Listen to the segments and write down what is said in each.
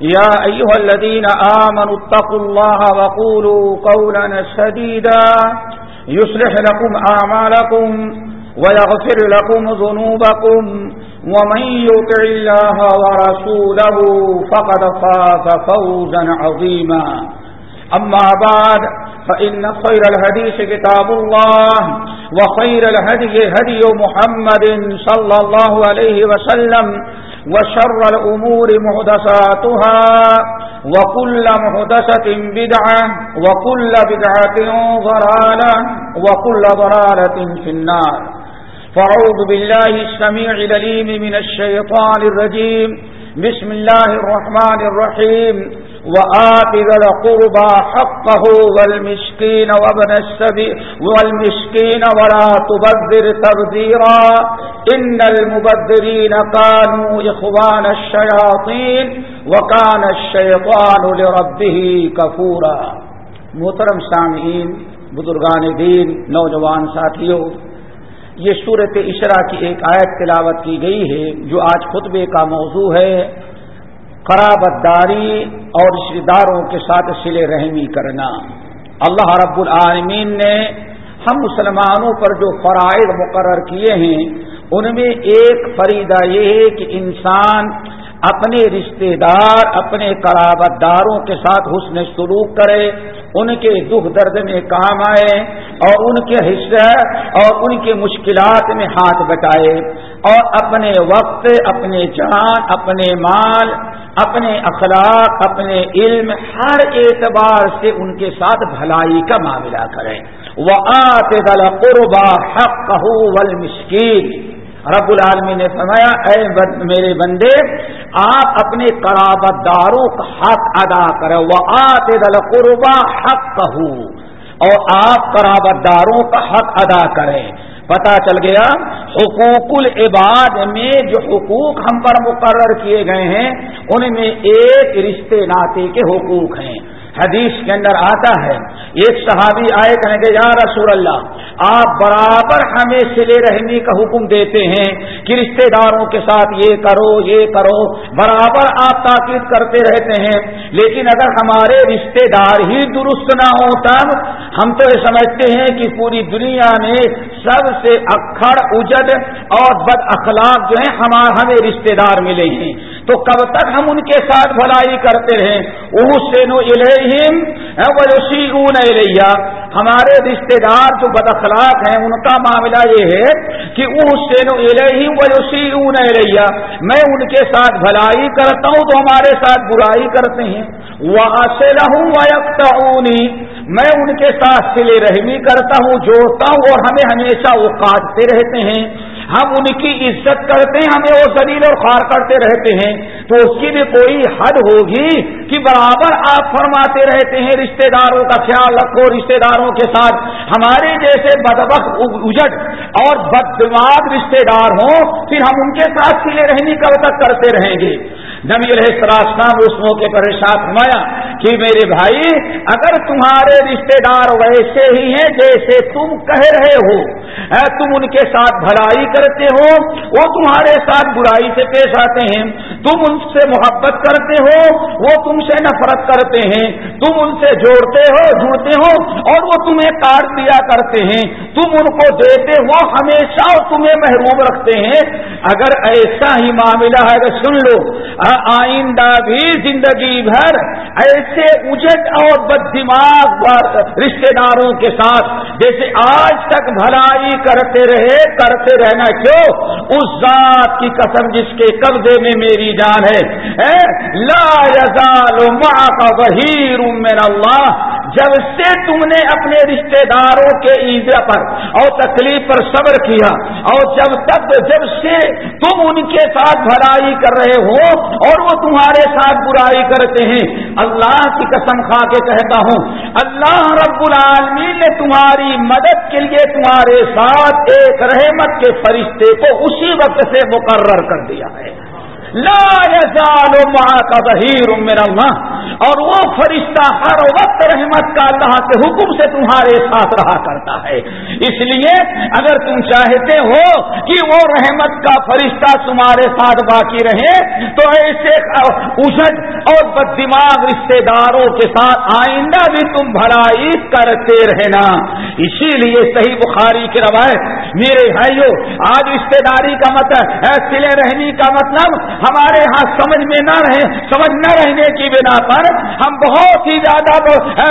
يا أيها الذين آمنوا اتقوا الله وقولوا قولا سديدا يصلح لكم أعمالكم ويغفر لكم ذنوبكم ومن يطع الله ورسوله فقد فاز فوزا عظيما. أما بعد، فإن خير الهديث كتاب الله وخير الهدي هدي محمد صلى الله عليه وسلم وشر الأمور مهدساتها وكل مهدسة بدعة وكل بدعة ضرالة وكل ضرالة في النار. فأعوذ بالله السميع لليم من الشيطان الرجيم. بسم الله الرحمن الرحيم. وآت ذا القربى حقه والمسكين وابن السبيل والمسكين ولا تبذر تبذيرا إن المبذرين كانوا إخوان الشياطين وكان الشيطان لربه كفورا محترم سامعین، بزرگان دین، نوجوان ساتھیوں، یہ صورت اشرا کی ایک آیت تلاوت کی گئی ہے جو آج خطبے کا موضوع ہے، قرابت داری اور رشتے داروں کے ساتھ سلے رحمی کرنا۔ اللہ رب العالمین نے ہم مسلمانوں پر جو فرائض مقرر کیے ہیں، ان میں ایک فریدہ یہ ہے کہ انسان اپنے رشتہ دار اپنے قرابت داروں کے ساتھ حسن سلوک کرے، ان کے دکھ درد میں کام آئے اور ان کے حصے اور ان کے مشکلات میں ہاتھ بٹائے اور اپنے وقت، اپنے جان، اپنے مال اپنے اخلاق، اپنے علم ہر اعتبار سے ان کے ساتھ بھلائی کا معاملہ کریں۔ وہ آتے دل قربا حق ول مشکل رب العالمی نے فرمایا، اے میرے بندے، آپ اپنے قرابت داروں کا حق ادا کریں۔ وہ آتے دل قربا حق کہو اور آپ قرابت داروں کا حق ادا کریں۔ پتا چل گیا حقوق العباد میں جو حقوق ہم پر مقرر کیے گئے ہیں، ان میں ایک رشتے ناطے کے حقوق ہیں۔ حدیث کے اندر آتا ہے، ایک صحابی آئے کہیں گے یا رسول اللہ آپ برابر ہمیں سلے رہنے کا حکم دیتے ہیں کہ رشتے داروں کے ساتھ یہ کرو یہ کرو۔ برابر آپ تاکید کرتے رہتے ہیں۔ لیکن اگر ہمارے رشتے دار ہی درست نہ ہو تب ہم تو یہ سمجھتے ہیں کہ پوری دنیا میں سب سے اکھڑ، اجد اور بد اخلاق جو ہیں ہمارے ہمیں رشتے دار ملے ہیں۔ تو کب تک ہم ان کے ساتھ بھلائی کرتے رہیں؟ وہ سے نو الحم ہمارے رشتے دار جو بد اخلاق ہیں ان کا معاملہ یہ ہے کہ وہ میں ان کے ساتھ بھلائی کرتا ہوں تو ہمارے ساتھ برائی کرتے ہیں۔ وہ سے رہوں میں ان کے ساتھ سلے رحمی کرتا ہوں، جوڑتا ہوں اور ہمیں ہمیشہ وہ کاٹتے رہتے ہیں۔ ہم ان کی عزت کرتے ہیں، ہمیں وہ زلیل اور خار کرتے رہتے ہیں۔ تو اس کی بھی کوئی حد ہوگی کہ برابر آپ فرماتے رہتے ہیں، رشتہ داروں کا خیال رکھو، رشتہ داروں کے ساتھ ہمارے جیسے بدبخ اجٹ اور بد دماغ رشتے دار ہوں، پھر ہم ان کے ساتھ سلے رہنے کب تک کرتے رہیں گے۔ نبی علیہ السلام اس موقع پر ارشاد فرمایا کہ میرے بھائی، اگر تمہارے رشتہ دار ویسے ہی ہیں جیسے تم کہہ رہے ہو تم ان کے ساتھ بھلائی کرتے ہو، وہ تمہارے ساتھ برائی سے پیش آتے ہیں، تم ان سے محبت کرتے ہو، وہ تم سے نفرت کرتے ہیں، تم ان سے جوڑتے ہو، جڑتے ہو، اور وہ تمہیں کاٹ دیا کرتے ہیں، تم ان کو دیتے ہو، ہمیشہ تمہیں محروم رکھتے ہیں۔ اگر ایسا ہی معاملہ ہے تو سن لو، آئندہ بھی زندگی بھر ایسے اجٹ اور بد دماغ رشتے داروں کے ساتھ جیسے آج تک بھلائی کرتے رہے، کرتے رہنا کیوں؟ اس ذات کی قسم جس کے قبضے میں میری جان ہے۔ لا یزال کا بہیر من اللہ۔ جب سے تم نے اپنے رشتے داروں کے ایزا پر اور تکلیف پر صبر کیا اور جب تک، جب سے تم ان کے ساتھ بھلائی کر رہے ہو اور وہ تمہارے ساتھ برائی کرتے ہیں، اللہ کی قسم کھا کے کہتا ہوں، اللہ رب العالمین نے تمہاری مدد کے لیے تمہارے ساتھ ایک رحمت کے فرشتے کو اسی وقت سے مقرر کر دیا ہے۔ لا يزال معك ظهير من الله. اور وہ فرشتہ ہر وقت رحمت کا اللہ کے حکم سے تمہارے ساتھ رہا کرتا ہے۔ اس لیے اگر تم چاہتے ہو کہ وہ رحمت کا فرشتہ تمہارے ساتھ باقی رہے، تو ایسے اجڑ اور بد دماغ رشتے داروں کے ساتھ آئندہ بھی تم بھلائی کرتے رہنا۔ اسی لیے صحیح بخاری کی روایت، میرے بھائیوں آج رشتے داری کا مطلب سلے رہنی کا مطلب ہمارے ہاں سمجھ میں نہ رہے، سمجھ نہ رہنے کی بنا پر ہم بہت ہی زیادہ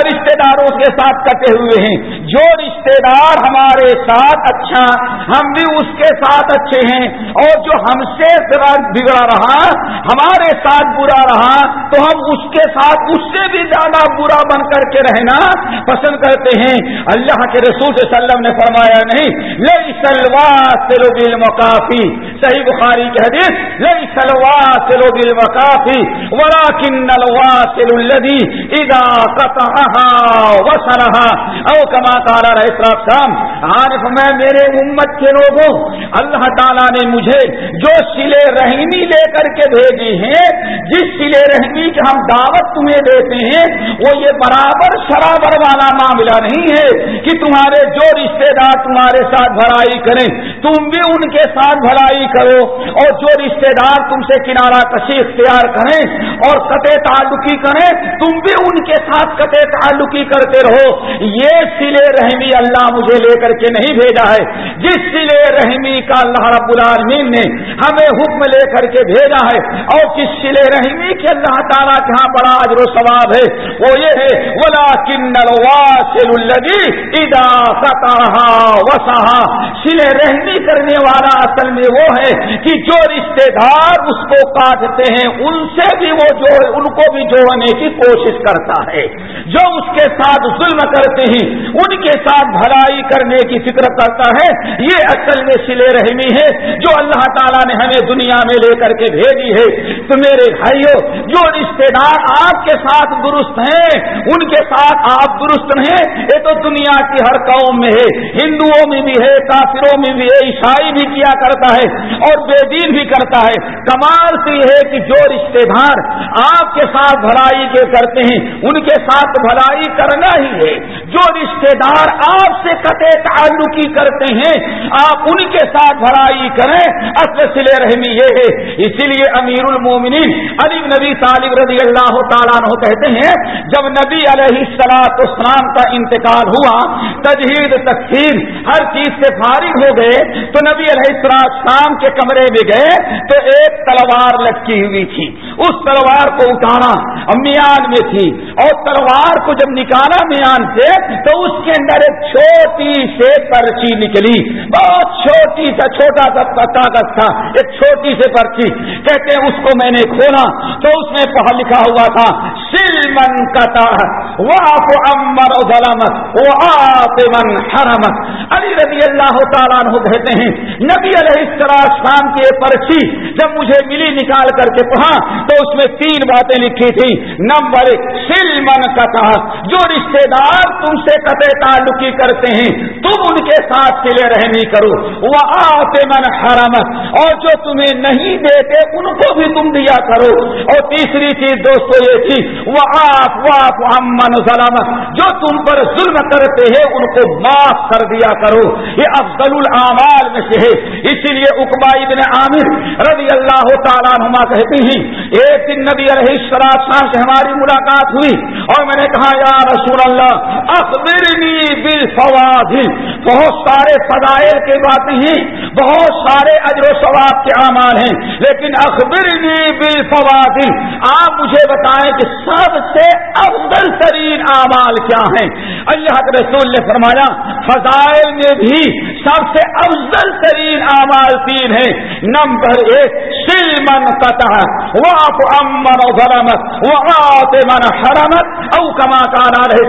رشتے داروں کے ساتھ کٹے ہوئے ہیں۔ جو رشتے دار ہمارے ساتھ اچھا ہم بھی اس کے ساتھ اچھے ہیں۔ اور جو ہم سے بگڑا رہا، ہمارے ساتھ برا رہا، تو ہم اس کے ساتھ اس سے بھی زیادہ برا بن کر کے رہنا پسند کرتے ہیں۔ اللہ کے رسول صلی اللہ علیہ وسلم نے فرمایا نہیں لئی سلوا سلو بل مقافی صحیح بخاری کے حدیث لئی سلوا الواصل بالمكافي ولكن الواصل الذي اذا قطعها وصلها او كما قال رہے السلام عارف، میں میرے امت کے لوگوں، اللہ تعالیٰ نے مجھے جو سلے رحمی لے کر کے بھیجی ہیں، جس سلے رحمی کی ہم دعوت تمہیں دیتے ہیں، وہ یہ برابر شرابر والا معاملہ نہیں ہے کہ تمہارے جو رشتے دار تمہارے ساتھ بھرائی کریں، تم بھی ان کے ساتھ کرو اور جو رشتے دار تم سے کنارہ کشی اختیار کریں اور قطع تعلقی کریں، تم بھی ان کے ساتھ قطع تعلقی کرتے رہو۔ یہ سلے رحمی اللہ مجھے لے کر کے نہیں بھیجا ہے۔ جس سلے رحمی کا اللہ رب العالمین نے ہمیں حکم لے کر کے بھیجا ہے اور جس سلے رحمی کے اللہ تعالیٰ کے ہاں بڑا اجر و ثواب ہے، وہ یہ ہے ولا ادا فتح وسا سلے رحمی کرنے والا اصل میں وہ ہے کہ جو رشتے دار اس کو کاٹتے ہیں، ان سے بھی وہ جو ان کو بھی جوڑنے کی کوشش کرتا ہے۔ جو اس کے ساتھ ظلم کرتے ہیں، ان کے ساتھ بھلائی کرنے کی فکر کرتا ہے۔ یہ اصل میں سلے رحمی ہے، جو اللہ تعالیٰ نے ہمیں دنیا میں لے کر کے بھیجی ہے۔ تو میرے بھائیوں جو رشتے دار آپ کے ساتھ درست ہیں، ان کے ساتھ آپ درست رہیں یہ تو دنیا کی ہر قوم میں ہے۔ ہندوؤں میں بھی ہے، کافروں میں بھی ہے، عیسائی بھی کیا کرتا ہے۔ اور بے دین بھی کرتا ہے۔ کمال سے یہ ہے کہ جو رشتے دار آپ کے ساتھ بھلائی کے کرتے ہیں، ان کے ساتھ بھلائی کرنا ہی ہے۔ جو رشتے دار آپ سے قطع تعلقی کرتے ہیں، آپ ان کے ساتھ بھلائی کریں۔ اصل سلے رحمی یہ ہے۔ اسی لیے امیر المومنین علی نبی طالب رضی اللہ تعالیٰ عنہ کہتے ہیں، جب نبی علیہ السلاط اسلام کا انتقال ہوا، تجہید تقسیم ہر چیز سے فارغ ہو گئے، تو نبی علیہ السلام کے کمرے میں گئے تو ایک تلوار لٹکی ہوئی تھی۔ اس تلوار کو اٹھانا میان میں تھی۔ اور تلوار کو جب نکالا میان سے تو اس کے اندر ایک چھوٹی سے پرچی نکلی۔ بہت چھوٹی سا، چھوٹا سا کاغذ تھا۔ ایک چھوٹی سے پرچی۔ کہتے ہیں، اس کو میں نے کھولا تو اس میں پڑھا لکھا ہوا تھا سلمن کتا واپ امر ظلم وہ من حرم علی رضی اللہ تعالیٰ عنہ کہتے ہیں، نبی علیہ السلام کی پرچی جب مجھے ملی نکال کر کے پڑھا تو اس میں تین باتیں لکھی تھی نمبر سلمن کا جو رشتے دار تم سے قطع تعلقی کرتے ہیں، تم ان کے ساتھ سلے رہنی کرو۔ وہ آتے من حرم اور جو تمہیں نہیں دیتے، ان کو بھی تم دیا کرو۔ اور تیسری چیز دوستو یہ تھی وہ آپ واپ امن سلامت جو تم پر ظلم کرتے ہیں، ان کو معاف کر دیا کرو۔ یہ افضل العمال میں سے ہے۔ اسی لیے اقبا ابن عامر رضی اللہ تعالیٰ نما کہتے ہیں، ایک دن نبی علیہ شراب سے ہماری ملاقات ہوئی اور میں نے کہا، یا رسول اللہ، اخبرنی بالفواضل۔ بہت سارے فضائل کی باتیں ہیں۔ بہت سارے اجر و ثواب کے اعمال ہیں، لیکن اخبرنی بالفواضل آپ مجھے بتائیں کہ سب سے افضل ترین اعمال کیا ہیں؟ اللہ کے رسول نے فرمایا، فضائل میں بھی سب سے افضل ترین اعمال تین ہیں۔ نمبر ایک سلمن قطع واپ امن و ظلمت وہ من حرمت۔ او کما کارا رہے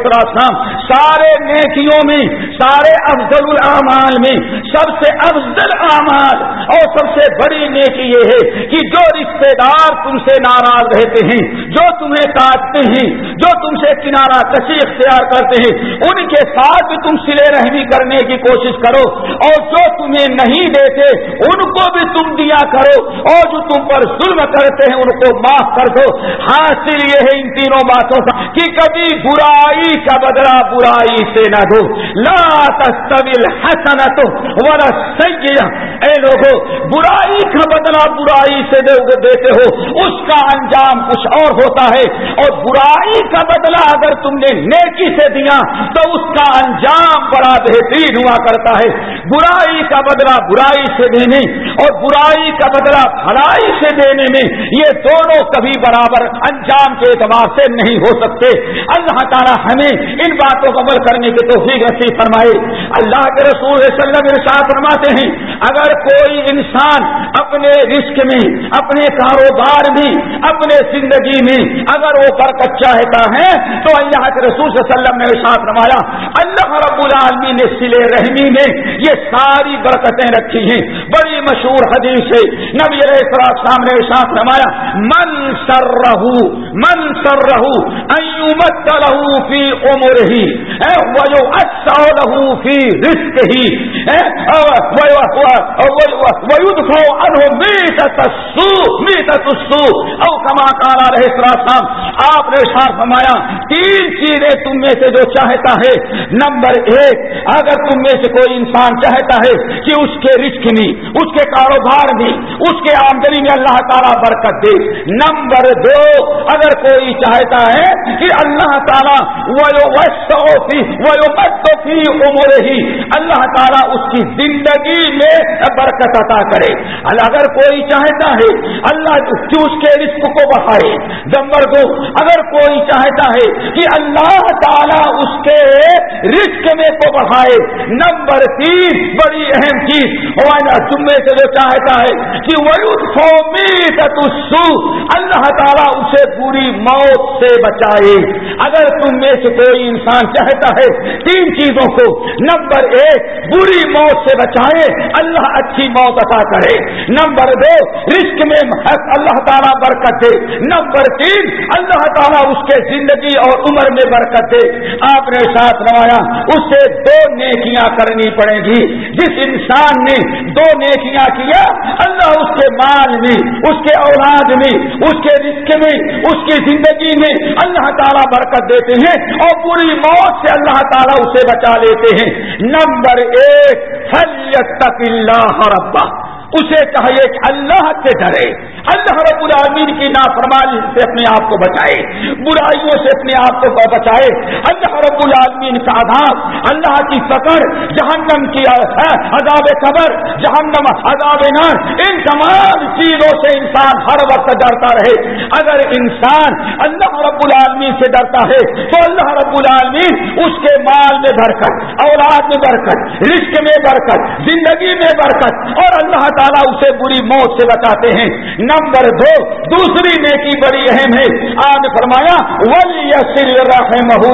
سارے نیکیوں میں، سارے افضل الاعمال میں سب سے افضل اعمال اور سب سے بڑی نیکی یہ ہے کہ جو رشتے دار تم سے ناراض رہتے ہیں، جو تمہیں کاٹتے ہیں، جو تم سے کنارہ کشی اختیار کرتے ہیں، ان کے ساتھ بھی تم سلے رحمی کرنے کی کوشش کرو۔ اور جو تمہیں نہیں دیتے، ان کو بھی تم دیا کرو۔ اور جو تم پر ظلم کرتے ہیں، ان کو معاف کر دو۔ حاصل یہ ہے ان تینوں باتوں کا کہ کبھی برائی کا بدلہ برائی سے نہ دو۔ لا تستویل حسنت ولا سیئہ۔ اے لوگوں برائی کا بدلہ برائی سے دیتے ہو، اس کا انجام کچھ اور ہوتا ہے۔ اور برائی کا بدلہ اگر تم نے نیکی سے دیا، تو اس کا انجام بڑا بہترین ہوا کرتا ہے۔ برائی کا بدلہ برائی سے دینے اور برائی کا بدلہ بھلائی سے دینے میں یہ دونوں کبھی برابر انجام کے اعتبار سے نہیں ہو سکتے۔ اللہ تعالیٰ ہمیں ان باتوں کو عمل کرنے کی توفیق نصیب فرمائے۔ اللہ کے رسول وسلم ارشاد فرماتے ہیں اگر کوئی انسان اپنے رزق میں، اپنے کاروبار میں، اپنے زندگی میں اگر وہ برکت چاہتا ہے، تو اللہ کے رسول صلی اللہ علیہ وسلم نے ارشاد فرمایا، اللہ رب العالمین نے سلے رحمی میں یہ ساری برکتیں رکھی ہیں۔ بڑی مشہور حدیث ہے، نبی علیہ السلام نے ارشاد فرمایا، من سر رہو من سر رہو ایومت لہو فی عمر ہی له في رزقه ویدفو عنه میتت السو میتت السو او کما قال رہے السلام آپ نے شار فرمایا، تین چیزیں تم میں سے جو چاہتا ہے، نمبر ایک، اگر تم میں سے کوئی انسان چاہتا ہے کہ اس کے رزق میں اس کے کاروبار میں اس کے آمدنی میں اللہ تعالیٰ برکت دے۔ نمبر دو، اگر کوئی چاہتا ہے کہ اللہ تعالیٰ وہ فی عمر ہی اللہ تعالیٰ اس کی زندگی میں برکت عطا کرے۔ اگر کوئی چاہتا ہے اللہ اس کے رزق کو بڑھائے۔ نمبر دو اگر کوئی چاہتا ہے کہ اللہ تعالیٰ اس کے رزق میں کو بڑھائے، نمبر تین، بڑی اہم چیز تم میں سے جو چاہتا ہے کہ اللہ تعالیٰ اسے پوری موت سے بچائے۔ اگر تم میں سے کوئی انسان چاہتا ہے تین چیزوں کو، نمبر ایک، بری موت سے بچائے، اللہ اچھی موت عطا کرے۔ نمبر دو، رزق میں اللہ تعالیٰ برکت دے۔ نمبر تین، اللہ اللہ تعالیٰ اس کے زندگی اور عمر میں برکت دے۔ آپ نے ساتھ روایا اس سے دو نیکیاں کرنی پڑے گی۔ جس انسان نے دو نیکیاں کیا، اللہ اس کے مال میں، اس کے اولاد میں، اس کے رزق میں، اس کی زندگی میں اللہ تعالیٰ برکت دیتے ہیں اور پوری موت سے اللہ تعالیٰ اسے بچا لیتے ہیں۔ نمبر ایک تک اللہ ربا اسے چاہیے کہ اللہ سے ڈرے۔ اللہ رب العالمین کی نافرمانی سے اپنے آپ کو بچائے۔ برائیوں سے اپنے آپ کو بچائے۔ اللہ رب العالمین کا آدھار اللہ کی پکڑ جہنم کی عذاب قبر، جہنم عذاب نار۔ ان تمام چیزوں سے انسان ہر وقت ڈرتا رہے۔ اگر انسان اللہ رب العالمین سے ڈرتا ہے، تو اللہ رب العالمین اس کے مال میں برکت، اولاد میں برکت رشق میں برکت، زندگی میں برکت اور اللہ تعالیٰ اسے بری موت سے بچاتے ہیں۔ نمبر دو، دوسری نیکی بڑی اہم ہے۔ آج فرمایا ولی رحمہ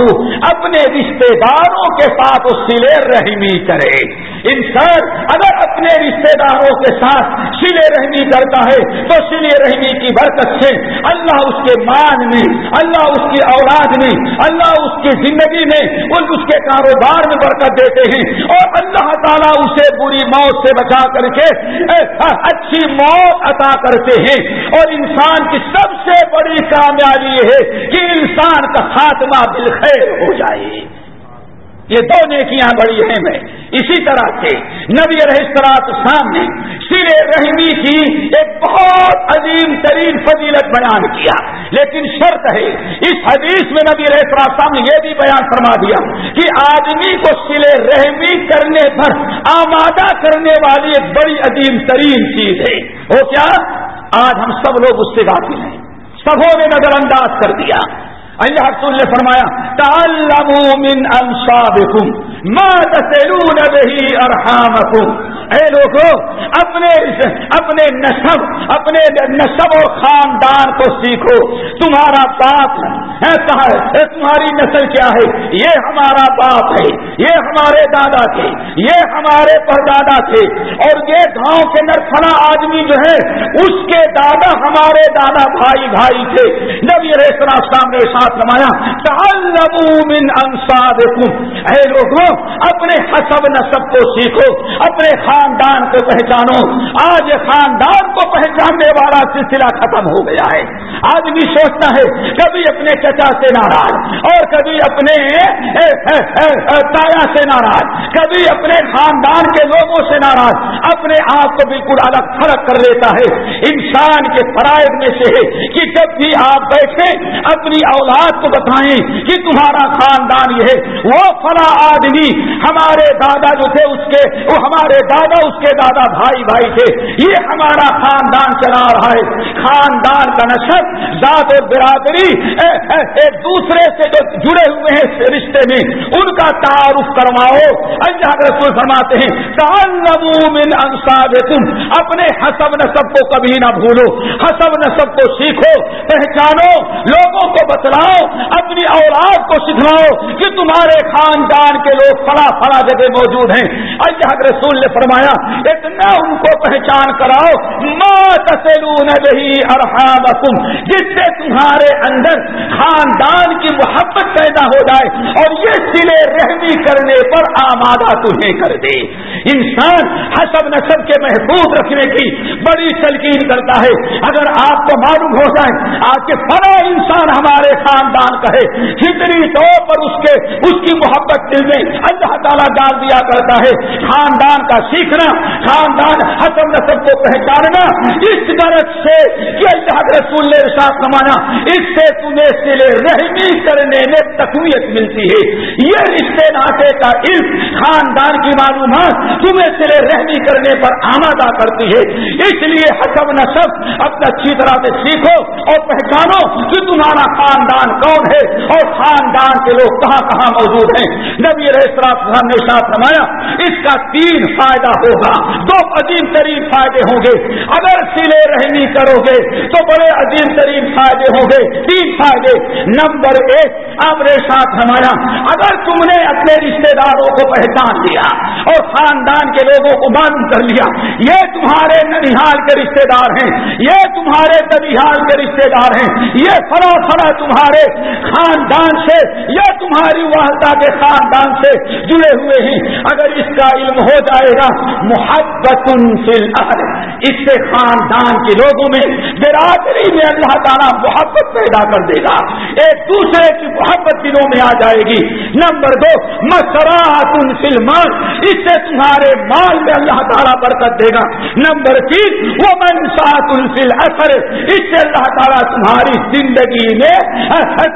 اپنے رشتے داروں کے ساتھ سلے رحمی کرے۔ انسان اگر اپنے رشتے داروں کے ساتھ سلے رحمی کرتا ہے، تو سلے رحمی کی برکت سے اللہ اس کے مان میں اللہ اس کی اولاد میں اللہ اس کی زندگی میں اس کے کاروبار میں برکت دیتے ہیں۔ اور اللہ تعالیٰ اسے بری موت سے بچا کر کے اچھی موت عطا کرتے ہیں۔ اور انسان کی سب سے بڑی کامیابی یہ ہے کہ انسان کا خاتمہ بالخیر ہو جائے۔ یہ دو نیکیاں بڑی ہیں میں۔ اسی طرح سے نبی رہسترات سامنے سر رحمی کی ایک بہت عظیم ترین فضیلت بیان کیا۔ لیکن شرط ہے، اس حدیث میں نبی رہسترات سامنے یہ بھی بیان فرما دیا کہ آدمی کو سل رحمی کرنے پر آمادہ کرنے والی ایک بڑی عظیم ترین چیز ہے۔ وہ کیا؟ آج ہم سب لوگ اس سے غافل ہیں۔ سبوں نے نظر انداز کر دیا۔ اللہ رسول نے فرمایا تعلموا من انصابکم. ما تسلون به اے لوگوں اپنے اپنے نصب اپنے نصب اور خاندان کو سیکھو۔ تمہارا باپ ہے تمہاری نسل کیا ہے؟ یہ ہمارا باپ ہے، یہ ہمارے دادا تھے، یہ ہمارے پردادا تھے۔ اور یہ گاؤں کے اندر کھڑا آدمی جو ہے، اس کے دادا ہمارے دادا بھائی بھائی تھے۔ جب یہ ریسرا سامنے ساتھ نمایا من انصابکم اے لوگوں اپنے حسب نصب کو سیکھو، اپنے خاندان کو پہچانو۔ آج خاندان کو پہچاننے والا سلسلہ ختم ہو گیا ہے۔ آدمی سوچتا ہے، کبھی اپنے چچا سے ناراض، اور کبھی اپنے تایا سے ناراض، کبھی اپنے خاندان کے لوگوں سے ناراض۔ اپنے آپ کو بالکل الگ تھلگ کر لیتا ہے۔ انسان کے فرائض میں سے ہے کہ جب بھی آپ بیٹھے، اپنی اولاد کو بتائیں کہ تمہارا خاندان یہ ہے۔ وہ فلا آدمی ہمارے دادا جو تھے اس کے، وہ ہمارے دادا، اس کے دادا بھائی بھائی تھے. یہ ہمارا خاندان چلا رہا ہے. خاندان کا نشر ذات اور برادری ایک دوسرے سے جو جڑے ہوئے ہیں رشتے میں، ان کا تعارف کرواؤ. اللہ رسول فرماتے ہیں من تم اپنے حسب نصب کو کبھی نہ بھولو. حسب نصب کو سیکھو، پہچانو، لوگوں کو بتلاؤ، اپنی اولاد کو سکھلاؤ کہ تمہارے خاندان کے لوگ فلا فلا جگہ موجود ہیں۔ اللہ رسول نے فرمایا اتنا ان کو پہچان کراؤ ارحامکم، جس سے تمہارے اندر خاندان کی محبت پیدا ہو جائے اور یہ سلے رحمی کرنے پر آمادہ تمہیں کر دے۔ انسان حسب نصب کے محفوظ رکھنے کی بڑی تلقین کرتا ہے۔ اگر آپ کو معلوم ہو جائے، آپ کے فلا انسان ہمارے خاندان کا ہے۔ فطری طور پر اس کے، اس کی محبت دل میں اللہ تعالیٰ ڈال دیا کرتا ہے۔ خاندان کا سیکھنا، خاندان حسب نصب کو پہچاننا، اس طرح سے کہ اللہ رسول نے ساتھ کمانا اس سے تمہیں سلے رحمی کرنے میں تقویت ملتی ہے۔ یہ رشتے ناطے کا علم خاندان کی معلومات تمہیں سلے رحمی کرنے پر آمادہ کرتی ہے۔ اس لیے حسب نصب اپنا اچھی طرح سے سیکھو اور پہچانو کہ تمہارا خاندان کون ہے اور خاندان کے لوگ کہاں کہاں موجود ہیں۔ نبی نے ساتھ نمایا اس کا تین فائدہ ہوگا، دو عظیم ترین فائدے ہوں گے۔ اگر سلے رحمی کرو گے، تو بڑے عظیم ترین فائدے ہوں گے۔ تین فائدے۔ نمبر ایک، آپ نے ساتھ نمایا اگر تم نے اپنے رشتے داروں کو پہچان لیا اور خاندان کے لوگوں کو معلوم کر لیا، یہ تمہارے ننیحال کے رشتے دار ہیں، یہ تمہارے تبیحال کے رشتے دار ہیں، یہ فرا فرا تمہارے خاندان سے یا تمہاری والدہ کے خاندان سے جڑے ہوئے ہیں۔ اگر اس کا علم ہو جائے گا محبت اس سے خاندان کے لوگوں میں، برادری میں اللہ تعالیٰ محبت پیدا کر دے گا۔ ایک دوسرے کی محبت دلوں میں آ جائے گی۔ نمبر دو مسرات سلمان اس سے تمہارے مال میں اللہ تعالیٰ برکت دے گا۔ نمبر تین وہ منسات الفل اثر اس سے اللہ تعالیٰ تمہاری زندگی میں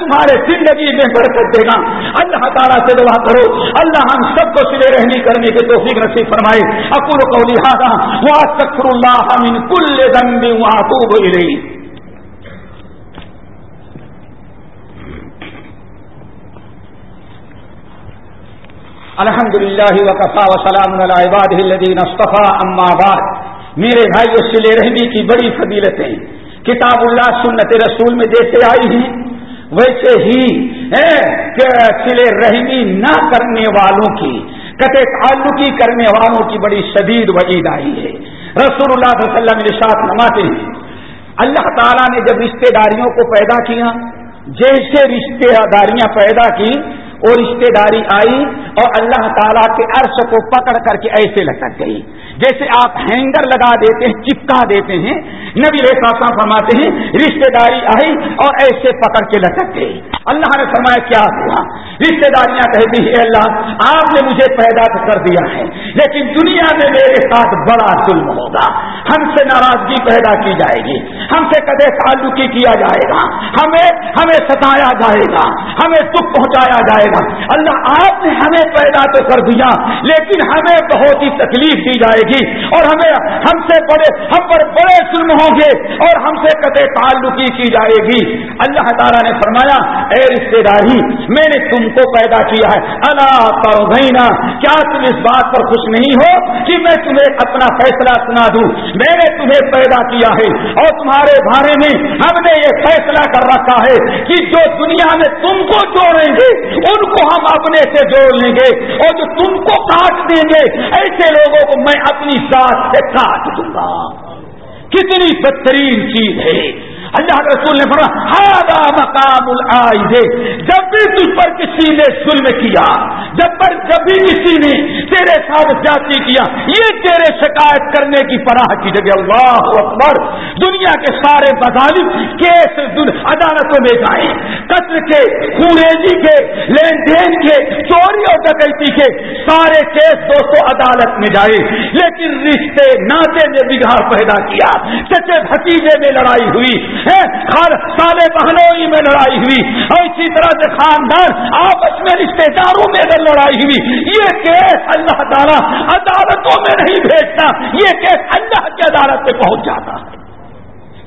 تمہارے زندگی میں برکت دے گا۔ اللہ تعالیٰ سے دعا کرو۔ اللہ ہم سب کو سلے رہنی کرنے کے توفیق نصیب فرمائے۔ اکور کو لہٰذا وہ سکر اللہ من کل ذنب واتوب الیہ۔ الحمد للہ وقفا وسلام عباد الدین اصطفیٰ اما بعد۔ میرے بھائی اس سلے رحمی کی بڑی فضیلتیں۔ کتاب اللہ سنت رسول میں جیسے آئی ہیں۔ ویسے ہی سلے رحمی نہ کرنے والوں کی قطع تعلقی کرنے والوں کی بڑی شدید وعید آئی ہے۔ رسول اللہ صلی اللہ علیہ وسلم ساتھ نماتے ہیں، اللہ تعالیٰ نے جب رشتے داریوں کو پیدا کیا، جیسے رشتے داریاں پیدا کی وہ رشتے داری آئی اور اللہ تعالیٰ کے عرش کو پکڑ کر کے ایسے لٹک گئی۔ جیسے آپ ہینگر لگا دیتے ہیں، چپکا دیتے ہیں، نبی ریسا فرماتے ہیں رشتے داری آئی اور ایسے پکڑ کے لٹک گئی۔ اللہ نے فرمایا، کیا ہوا؟ رشتے داریاں کہتی ہیں اللہ، آپ نے مجھے پیدا کر دیا ہے، لیکن دنیا میں میرے ساتھ بڑا ظلم ہوگا۔ ہم سے ناراضگی پیدا کی جائے گی۔ ہم سے کدے تعلقی کیا جائے گا۔ ہمیں ہمیں ستایا جائے گا۔ ہمیں دکھ پہنچایا جائے گا۔ اللہ آپ نے ہمیں پیدا تو کر دیا، لیکن ہمیں بہت ہی تکلیف دی جائے گی۔ اور ہمیں، ہم سے بڑے، ہم پر بڑے ظلم ہوں گے۔ اور ہم سے کدے تعلقی کی جائے گی۔ اللہ تعالیٰ نے فرمایا، اے رشتے داری، میں نے تم کو پیدا کیا ہے۔ اللہ بھینا کیا تم اس بات پر خوش نہیں ہو کہ میں تمہیں اپنا فیصلہ سنا دوں؟ میں نے تمہیں پیدا کیا ہے اور تمہارے بارے میں ہم نے یہ فیصلہ کر رکھا ہے کہ جو دنیا میں تم کو جوڑیں گے، ان کو ہم اپنے سے جوڑ لیں گے۔ اور جو تم کو کاٹ دیں گے، ایسے لوگوں کو میں اپنی ذات سے کاٹ دوں گا۔ کتنی بدترین چیز ہے۔ اللہ رسول نے فرما مقام العائد جب بھی تجھ پر کسی نے ظلم کیا، جب پر جب بھی کسی نے تیرے ساتھ جاتی کیا یہ تیرے شکایت کرنے کی پناہ کی جگہ اللہ اکبر دنیا کے سارے مظالم کیس عدالتوں میں جائیں، قتل کے خوریزی کے، لین دین کے چوری اور ڈکیتی کے سارے کیس دوستوں عدالت میں جائے لیکن رشتے ناطے نے بگاڑ پیدا کیا، چچے بھتیجے میں لڑائی ہوئی سالے بہنوئی میں لڑائی ہوئی۔ اور اسی طرح سے خاندان آپس میں رشتے داروں میں لڑائی ہوئی، یہ کیس اللہ تعالیٰ عدالتوں میں نہیں بھیجتا یہ کیس اللہ کی عدالت میں پہنچ جاتا ہے۔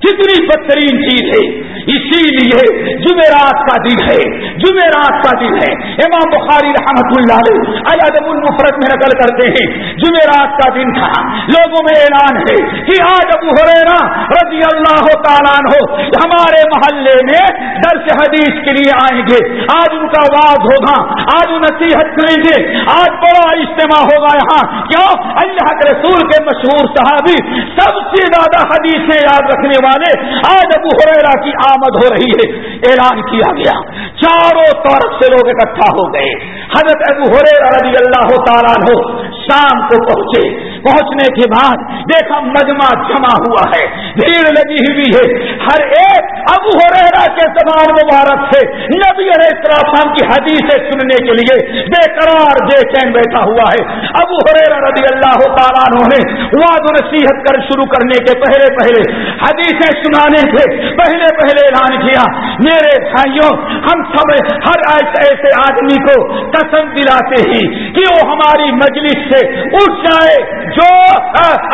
کتنی بدترین چیز ہے۔ اسی لیے جمعرات کا دن ہے۔ جمعرات کا دن ہے۔ امام بخاری رحمت اللہ علیہ المفرت میں نقل کرتے ہیں۔ جمعرات کا دن تھا۔ لوگوں میں اعلان ہے کہ آج ابو ہریرا رضی اللہ تعالیٰ ہو ہمارے محلے میں درس حدیث کے لیے آئیں گے۔ آج ان کا آواز ہوگا۔ آج نصیحت کریں گے۔ آج بڑا اجتماع ہوگا یہاں۔ کیوں اللہ کے رسول کے مشہور صحابی سب سے زیادہ حدیثیں یاد رکھنے والے والے آج ابو ہریرا کی آمد ہو رہی ہے اعلان کیا گیا۔ چاروں طرف سے لوگ اکٹھا ہو گئے۔ حضرت ابو ہریرا رضی اللہ تعالیٰ ہو شام کو پہنچے۔ پہنچنے کے بعد دیکھا مجمع جمع ہوا ہے۔ بھیڑ لگی ہوئی ہے۔ ہر ایک ابو ہریرا کے زبان مبارک سے نبی علیہ السلام کی حدیثیں سننے کے لیے بے قرار بے چین بیٹھا ہوا ہے۔ ابو ہریرا رضی اللہ تعالیٰ نے واد نصیحت کر شروع کرنے کے پہلے پہلے حدیثیں سنانے سے پہلے پہلے اعلان کیا۔ میرے بھائیوں، ہم سب ہر ایسے ایسے آدمی کو قسم دلاتے ہی کہ وہ ہماری مجلس سے اٹھ جائے، جو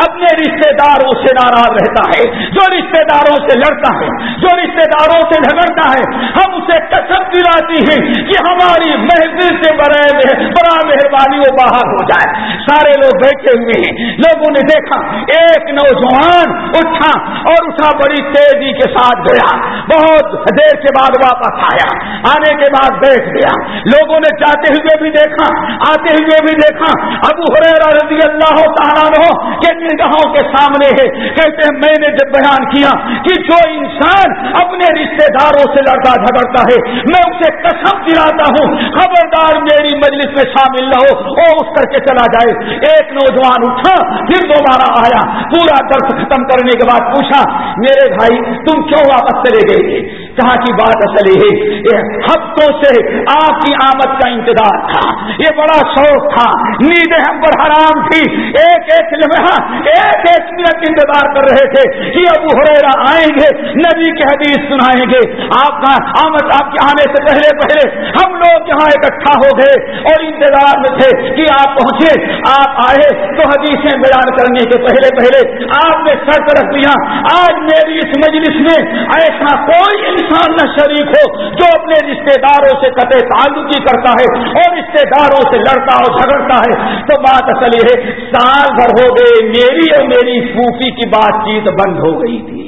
اپنے رشتے داروں سے ناراض رہتا ہے، جو رشتے داروں سے لڑتا ہے، جو رشتے داروں سے جھگڑتا ہے، ہم اسے قسم دلاتی ہیں کہ ہماری محفل سے بڑا مہربانی وہ باہر ہو جائے۔ سارے لوگ بیٹھے ہوئے ہیں۔ لوگوں نے دیکھا، ایک نوجوان اٹھا اور اٹھا بڑی تیزی کے ساتھ گیا۔ بہت دیر کے بعد واپس آیا۔ آنے کے بعد بیٹھ گیا لوگوں نے چاہتے ہوئے بھی دیکھا، آتے ہوئے بھی دیکھا۔ ابو رضی اللہ تعالیٰ کے نگاہوں کے سامنے ہے۔ کہتے ہیں، میں نے جب بیان کیا کہ جو انسان اپنے رشتے داروں سے لڑتا جھگڑتا ہے، میں اسے قسم دلاتا ہوں، خبردار میری مجلس میں شامل نہ ہو، وہ اٹھ کر کے چلا جائے۔ ایک نوجوان اٹھا، پھر دوبارہ آیا۔ پورا درد ختم کرنے کے بعد پوچھا، میرے بھائی، تم کیوں واپس چلے گئے؟ تھے کی بات اصل ہے ہفتوں سے آپ کی آمد کا انتظار تھا۔ یہ بڑا شوق تھا۔ نیند ہم پر حرام تھی ایک ایک لمحہ، ایک ایک منٹ انتظار کر رہے تھے کہ ابو ہریرا آئیں گے، نبی کی حدیث سنائیں گے۔ آپ کا آمد آپ کے آنے سے پہلے پہلے ہم لوگ یہاں اکٹھا ہو گئے اور انتظار میں تھے کہ آپ پہنچے۔ آپ آئے تو حدیثیں بیان کرنے کے پہلے پہلے آپ نے سر رکھ دیا۔ آج میری اس مجلس میں ایسا کوئی انسان نہ شریک ہو جو اپنے رشتے داروں سے قطع تعلقی کرتا ہے اور رشتے داروں سے لڑتا اور جھگڑتا ہے، تو بات اصل یہ ہے، سال بھر ہو گئے، میری اور میری پھوپھی کی بات چیت بند ہو گئی تھی۔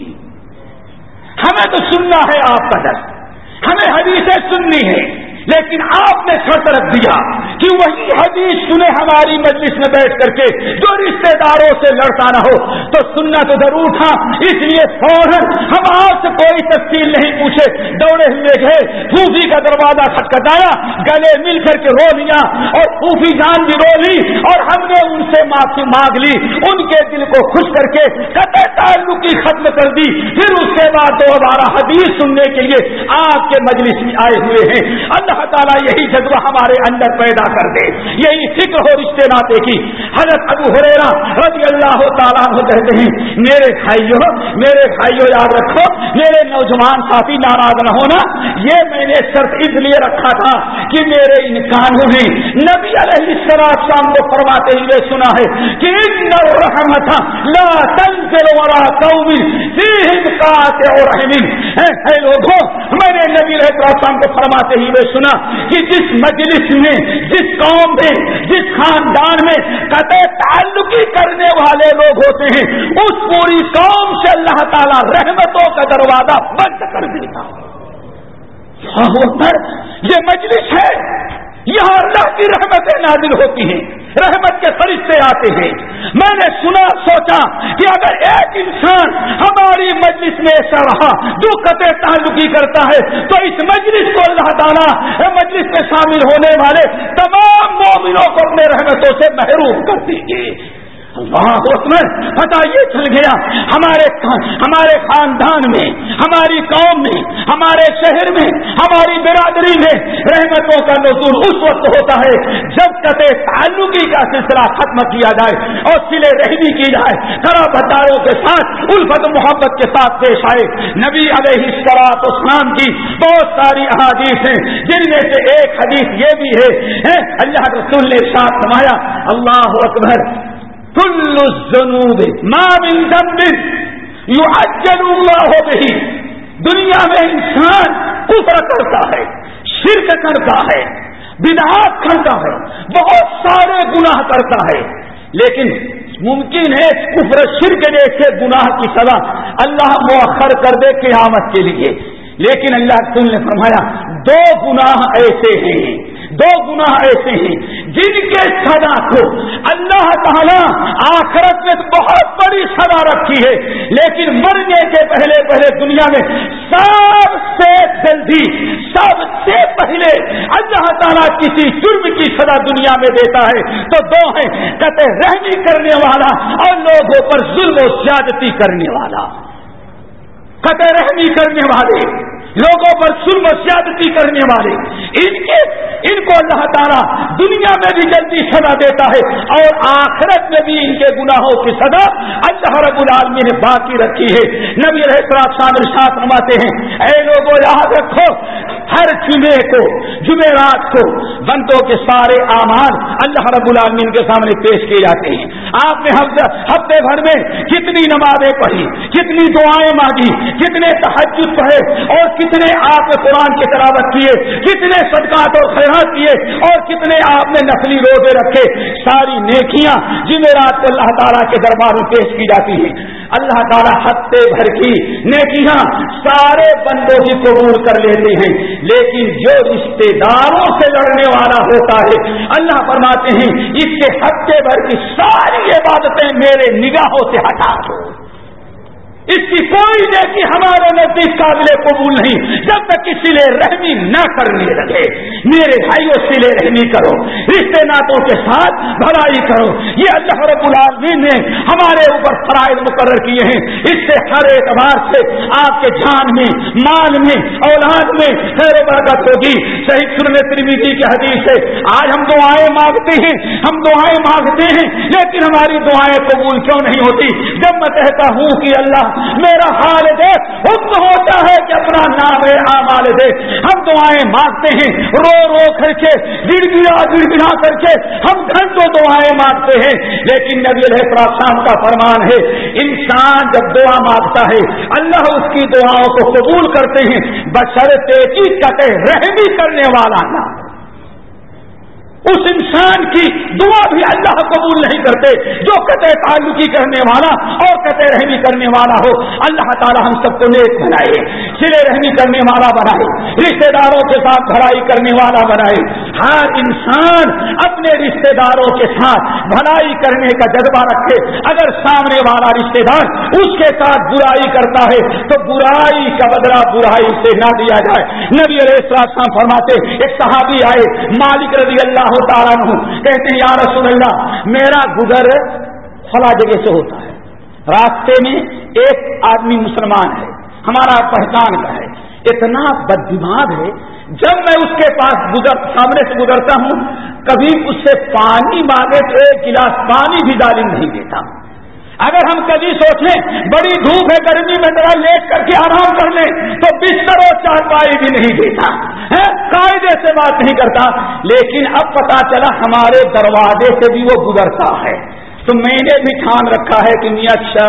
ہمیں تو سننا ہے آپ کا درد ہمیں حدیثیں سننی ہے لیکن آپ نے شرط رکھ دیا کہ وہی حدیث سنے ہماری مجلس میں بیٹھ کر کے، جو رشتے داروں سے لڑتا نہ ہو۔ تو سننا تو ضرور تھا، اس لیے فوراً ہم آپ سے کوئی تفصیل نہیں پوچھے۔ دوڑے ہوئے گئے پھوفی کا دروازہ کھٹکھٹایا، گلے مل کر کے رو لیا اور پھوفی جان بھی رو لی اور ہم نے ان سے معافی مانگ لی۔ ان کے دل کو خوش کر کے قطع تعلق کی ختم کر دی۔ پھر اس کے بعد دوبارہ حدیث سننے کے لیے آپ کے مجلس میں آئے ہوئے ہیں۔ اللہ اللہ تعالیٰ یہی جذبہ ہمارے اندر پیدا کر دے۔ یہی فکر ہو رشتے ناطے کی۔ حضرت ابو ہریرا رضی اللہ تعالیٰ عنہ کہتے ہیں، میرے بھائیوں میرے بھائیوں یاد رکھو، میرے نوجوان کافی ناراض نہ ہونا، یہ میں نے شرط اس لیے رکھا تھا کہ میرے ان کانوں نے نبی علیہ السلام شام کو فرماتے ہوئے سنا ہے کہ، ان رحمت لا تنزل ولا قوم فيهم قاطع رحم۔ اے لوگوں، میں نے نبی علیہ السلام کو فرماتے ہی میں سنا کہ جس مجلس میں، جس قوم میں، جس خاندان میں قطع تعلقی کرنے والے لوگ ہوتے ہیں، اس پوری قوم سے اللہ تعالی رحمتوں کا دروازہ بند کر دیتا یہ مجلس ہے۔ یہاں اللہ کی رحمتیں نازل ہوتی ہیں، رحمت کے فرشتے آتے ہیں۔ میں نے سنا، سوچا کہ اگر ایک انسان ہماری مجلس میں ایسا رہا جو قطع تعلقی کرتا ہے، تو اس مجلس کو اللہ تعالیٰ مجلس میں شامل ہونے والے تمام مومنوں کو اپنے رحمتوں سے محروم کر دیں گے۔ اس میں پتا یہ چل گیا، ہمارے ہمارے خاندان میں، ہماری قوم میں، ہمارے شہر میں، ہماری برادری میں رحمتوں کا نزول اس وقت ہوتا ہے جب کتے تعلقی کا سلسلہ ختم کیا جائے اور سلے رحمی کی جائے۔ کرا بتاروں کے ساتھ، الفت محبت کے ساتھ پیش آئے۔ نبی علیہ سرات اسلام کی بہت ساری احادیث ہیں، جن میں سے ایک حدیث یہ بھی ہے اللہ رسول نے ساتھ سمایا اللہ اکبر۔ کل الذنوب ما من ذنب يعجل الله به. دنیا میں انسان کفر کرتا ہے، شرک کرتا ہے، بدعات کرتا ہے، بہت سارے گناہ کرتا ہے۔ لیکن ممکن ہے کفر شرک جیسے گناہ کی سزا اللہ مؤخر کر دے قیامت کے لیے۔ لیکن اللہ نے فرمایا، دو گناہ ایسے ہیں، دو گناہ ایسے ہیں، جن کے سزا کو اللہ تعالیٰ آخرت میں بہت بڑی سزا رکھی ہے۔ لیکن مرنے کے پہلے پہلے دنیا میں سب سے جلدی، سب سے پہلے اللہ تعالیٰ کسی جرم کی سزا دنیا میں دیتا ہے۔ تو دو ہیں، کہتے رحمی کرنے والا اور لوگوں پر ظلم و زیادتی کرنے والا۔ قطع رحمی کرنے والے لوگوں پر ظلم و زیادتی کرنے والے۔ ان کے ان کو اللہ تعالیٰ دنیا میں بھی جلدی سزا دیتا ہے اور آخرت میں بھی ان کے گناہوں کی سزا اللہ رب العالمی نے باقی رکھی ہے۔ نبی شامل ساتھ نماتے ہیں، اے لوگوں یاد رکھو، ہر جمعے کو جمعرات کو بندوں کے سارے اعمال اللہ رب العالمین کے سامنے پیش کیے جاتے ہیں۔ آپ نے ہفتے بھر میں کتنی نمازیں پڑھی، کتنی دعائیں مانگی، کتنے تحجد پڑھے اور کتنے آپ نے قرآن کی تلاوت کیے، کتنے صدقات اور خیرات کیے، اور کتنے آپ نے نسلی روزے رکھے۔ ساری نیکیاں جمعرات کو اللہ تعالیٰ کے دربار میں پیش کی جاتی ہیں۔ اللہ تعالیٰ ہفتے بھر کی نیکیاں سارے بندوں کی قبول کر لیتے ہیں۔ لیکن جو رشتے داروں سے لڑنے والا ہوتا ہے، اللہ فرماتے ہیں، اس کے ہفتے بھر کی ساری عبادتیں میرے نگاہوں سے ہٹا دو۔ اس کی کوئی نیکی ہمارے نزدیک قابل قبول نہیں۔ جب تک کسی نے رحمی نہ کرنے لگے، میرے بھائیوں سے لے رحمی کرو۔ رشتے ناتوں کے ساتھ بھلائی کرو۔ یہ اللہ رب العالمین نے ہمارے اوپر فرائض مقرر کیے ہیں۔ اس سے ہر اعتبار سے آپ کے جان میں، مال میں، اولاد میں خیر برکت ہوگی۔ صحیح سرن ترمیدی کی حدیث ہے، آج ہم دعائیں مانگتے ہیں۔ ہم دعائیں مانگتے ہیں، لیکن ہماری دعائیں قبول کیوں نہیں ہوتی؟ جب میں کہتا ہوں کہ اللہ میرا حال دے حکم ہوتا ہے کہ اپنا نام آمال دے ہم دعائیں مانگتے ہیں، رو رو کر کے گڑ گڑا گڑ گڑا کر کے ہم گھنٹوں دعائیں مانگتے ہیں۔ لیکن نبی علیہ السلام کا فرمان ہے، انسان جب دعا مانگتا ہے، اللہ اس کی دعاؤں کو قبول کرتے ہیں۔ بشر تیزی کٹے رحمی کرنے والا نہ اس انسان کی دعا بھی اللہ قبول نہیں کرتے، جو قطع تعلقی کرنے والا اور قطع رحمی کرنے والا ہو، اللہ تعالی ہم سب کو نیک بنائے، سلے رحمی کرنے والا بنائے رشتے داروں کے ساتھ بھلائی کرنے والا بنائے۔ ہر انسان اپنے رشتے داروں کے ساتھ بھلائی کرنے کا جذبہ رکھے۔ اگر سامنے والا رشتے دار اس کے ساتھ برائی کرتا ہے، تو برائی کا بدلہ برائی سے نہ دیا جائے۔ نبی علیہ السلام فرماتے، ایک صحابی آئے، مالک رضی اللہ تعالیٰ کہتے ہیں، یا رسول اللہ، میرا گزر فلا جگہ سے ہوتا ہے۔ راستے میں ایک آدمی مسلمان ہے، ہمارا پہچان کا ہے۔ اتنا بد دماغ ہے، جب میں اس کے پاس گزر، سامنے سے گزرتا ہوں، کبھی اس سے پانی مانگے تو ایک گلاس پانی بھی ڈالی نہیں دیتا۔ ہوں اگر ہم کبھی سوچیں بڑی دھوپ ہے گرمی میں ذرا لیٹ کر کے آرام کر لیں، تو بستر اور چارپائی بھی نہیں دیتا قاعدے سے بات نہیں کرتا۔ لیکن اب پتا چلا ہمارے دروازے سے بھی وہ گزرتا ہے۔ تو میں نے بھی ٹھان رکھا ہے کہ میاں اچھا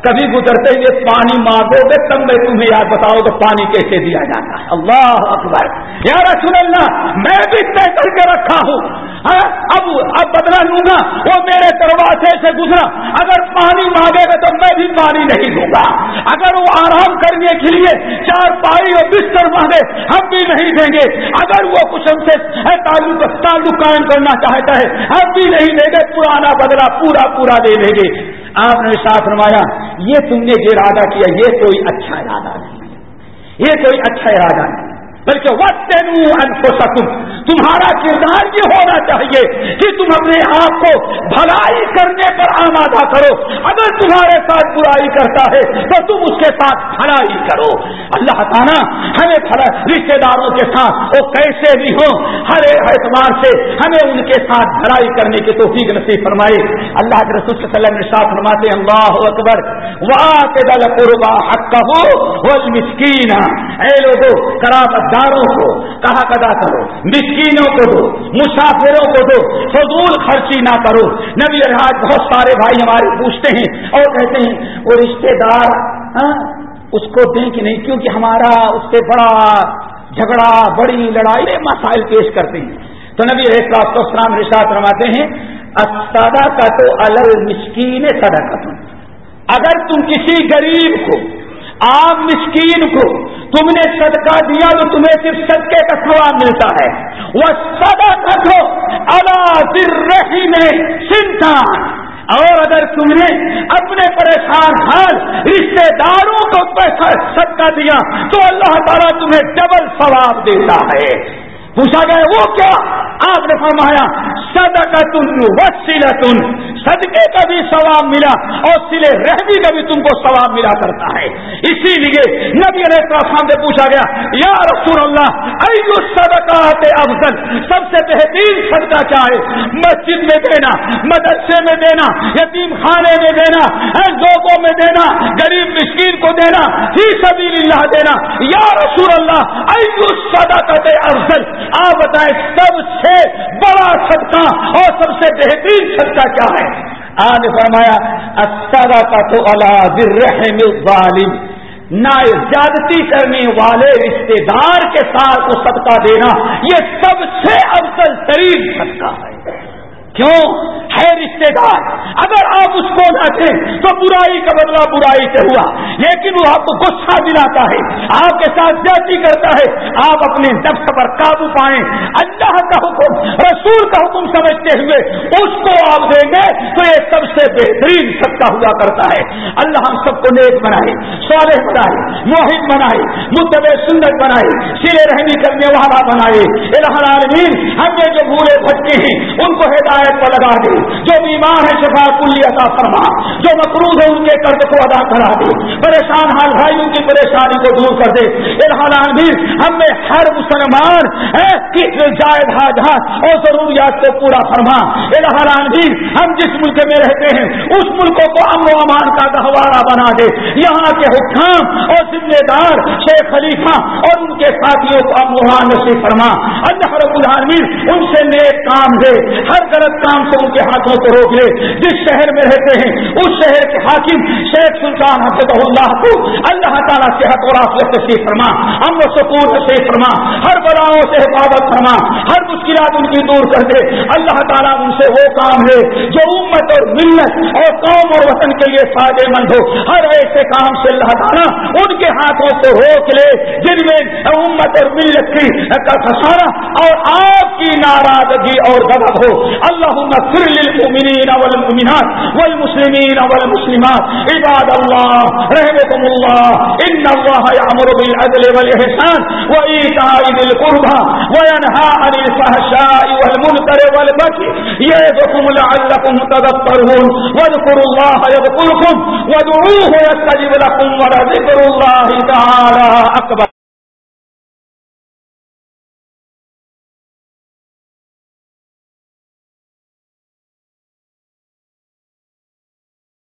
کبھی گزرتے ہوئے پانی مانگو گے، تب میں تمہیں یاد بتاؤ تو پانی کیسے دیا جاتا ہے۔ اللہ اکبر۔ یا رسول اللہ، میں بھی طے کر کے رکھا ہوں۔ ہاں، اب اب بدلا لوں گا۔ وہ میرے دروازے سے گزرا۔ اگر پانی مانگے گا تو میں بھی پانی نہیں دوں گا۔ اگر وہ آرام کرنے کے لیے چار پائی اور بستر مانگے، ہم بھی نہیں دیں گے۔ اگر وہ کچھ ہم سے تعلق تعلق قائم کرنا چاہتا ہے، ہم بھی نہیں دیں گے۔ پرانا بدلا پورا پورا دے دیں گے۔ آپ نے ساتھ فرمایا یہ تم نے جو ارادہ کیا، یہ کوئی اچھا ارادہ نہیں یہ کوئی اچھا ارادہ نہیں۔ بلکہ وقت تمہارا کردار یہ ہونا چاہیے کہ تم اپنے آپ کو بھلائی کرنے پر آمادہ کرو۔ اگر تمہارے ساتھ برائی کرتا ہے تو تم اس کے ساتھ بھلائی کرو۔ اللہ تعالیٰ ہمیں رشتے داروں کے ساتھ، وہ کیسے بھی ہوں، ہر اعتبار سے ہمیں ان کے ساتھ بھلائی کرنے کی توفیق نصیب فرمائے۔ اللہ کے رسول صلی اللہ علیہ وسلم فرماتے اللہ اکبر۔ واقع قربا حق ہو مسکین اے لوگوں کرامت داروں کو کہا کدا کرو، مسکینوں کو دو، مسافروں کو دو، فضول خرچی نہ کرو۔ نبی رہا بہت سارے بھائی ہمارے پوچھتے ہیں اور کہتے ہیں، وہ رشتے دار ہاں، اس کو دیں کہ نہیں؟ کیونکہ ہمارا اس سے بڑا جھگڑا، بڑی لڑائی مسائل پیش کرتے ہیں۔ تو نبی اسلام رشاط رواتے ہیں اسدا کا تو الگ مسکین سدا کا تم اگر تم کسی غریب کو، عام مسکین کو تم نے صدقہ دیا تو تمہیں صرف صدقے کا ثواب ملتا ہے۔ وہ سدا کٹو اللہ رہی میں سنتان اور اگر تم نے اپنے پریشان حال رشتے داروں کو پیسہ صدقہ دیا، تو اللہ تعالیٰ تمہیں ڈبل ثواب دیتا ہے۔ پوچھا گیا، وہ کیا؟ آپ نے فرمایا صدقہ تن وسیلہ تن صدقے کا بھی ثواب ملا اور سلے رحمی کا بھی تم کو ثواب ملا کرتا ہے۔ اسی لیے نبی علیہ السلام سے پوچھا گیا، یا رسول اللہ، ایو صدقات افضل؟ سب سے بہترین صدقہ کیا ہے؟ مسجد میں دینا، مدرسے میں دینا، یتیم خانے میں دینا لوگوں میں دینا، غریب مسکین کو دینا، فی سبیل اللہ دینا۔ یا رسول اللہ، ایو صدقات افضل؟ آپ بتائیں، سب سے بڑا صدقہ اور سب سے بہترین صدقہ کیا ہے؟ آج فرمایا اچھا کا تو الرحم الظالم۔ نہ زیادتی کرنے والے رشتے دار کے ساتھ کو صدقہ دینا، یہ سب سے افضل ترین صدقہ ہے۔ کیوں؟ ہے رشتے دار۔ اگر آپ اس کو نہ دیں تو برائی کا بدلہ برائی سے ہوا۔ لیکن وہ آپ کو غصہ دلاتا ہے۔ آپ کے ساتھ جاتی کرتا ہے۔ آپ اپنے نفس پر قابو پائیں۔ اللہ کا حکم، رسول کا حکم سمجھتے ہوئے اس کو آپ دیں گے تو یہ سب سے بہترین سچا ہوا کرتا ہے۔ اللہ ہم سب کو نیک بنائے، صالح بنائے موہد بنائے مدب سندر بنائے سرے رحمی کرنے والا بنائے۔ العالمین، ہم نے جو بھولے بھٹکے ہیں، ان کو ہدایت پر لگا دے۔ جو بیمار ہے شفا کلی عطا فرما۔ جو مقروض ہے ان کے قرض کو ادا کرا دے۔ پریشان حال بھائیوں کی پریشانی کو دور کر دے۔ الحال بھی ہم میں ہر مسلمان کی جائز حاجات اور ضروریات کو پورا فرما۔ الحال بھی ہم جس ملک میں رہتے ہیں، اس ملکوں کو امن و امان کا گہوارہ بنا دے۔ یہاں کے حکام اور ذمہ دار شیخ خلیفہ اور ان کے ساتھیوں کو امن و امان نصیب فرما۔ اللہ رب العالمین ان سے نیک کام دے۔ ہر غلط کام سے ان کے ہاتھوں کو روک لے۔ جس شہر میں رہتے ہیں، اس شہر کے حاکم شیخ سلطان حفظ اللہ کو اللہ تعالیٰ صحت اور آفیت سے فرما، ہم و سکون سے فرما، ہر بلاؤں سے حفاظت فرما، ہر مشکلات ان کی دور کر دے۔ اللہ تعالیٰ ان سے وہ کام ہے جو امت اور ملت اور قوم اور وطن کے لیے فائدے مند ہو۔ ہر ایسے کام سے اللہ تعالیٰ ان کے ہاتھوں کو روک لے، جن میں امت اور ملت کی خسارا اور آپ کی ناراضگی اور غضب ہو۔ اللہ فر للمؤمنین والمؤمنات والمسلمین والمسلمات. عباد اللہ رحمكم اللہ ان اللہ یعمر بالعدل والاحسان وایتاء ذی القربى وینهى عن الفحشاء والمنکر والبغي یعظکم لعلکم تذکرون واذکروا الله يذكركم وادعوه يستجب لكم ولذكر الله تعالى اکبر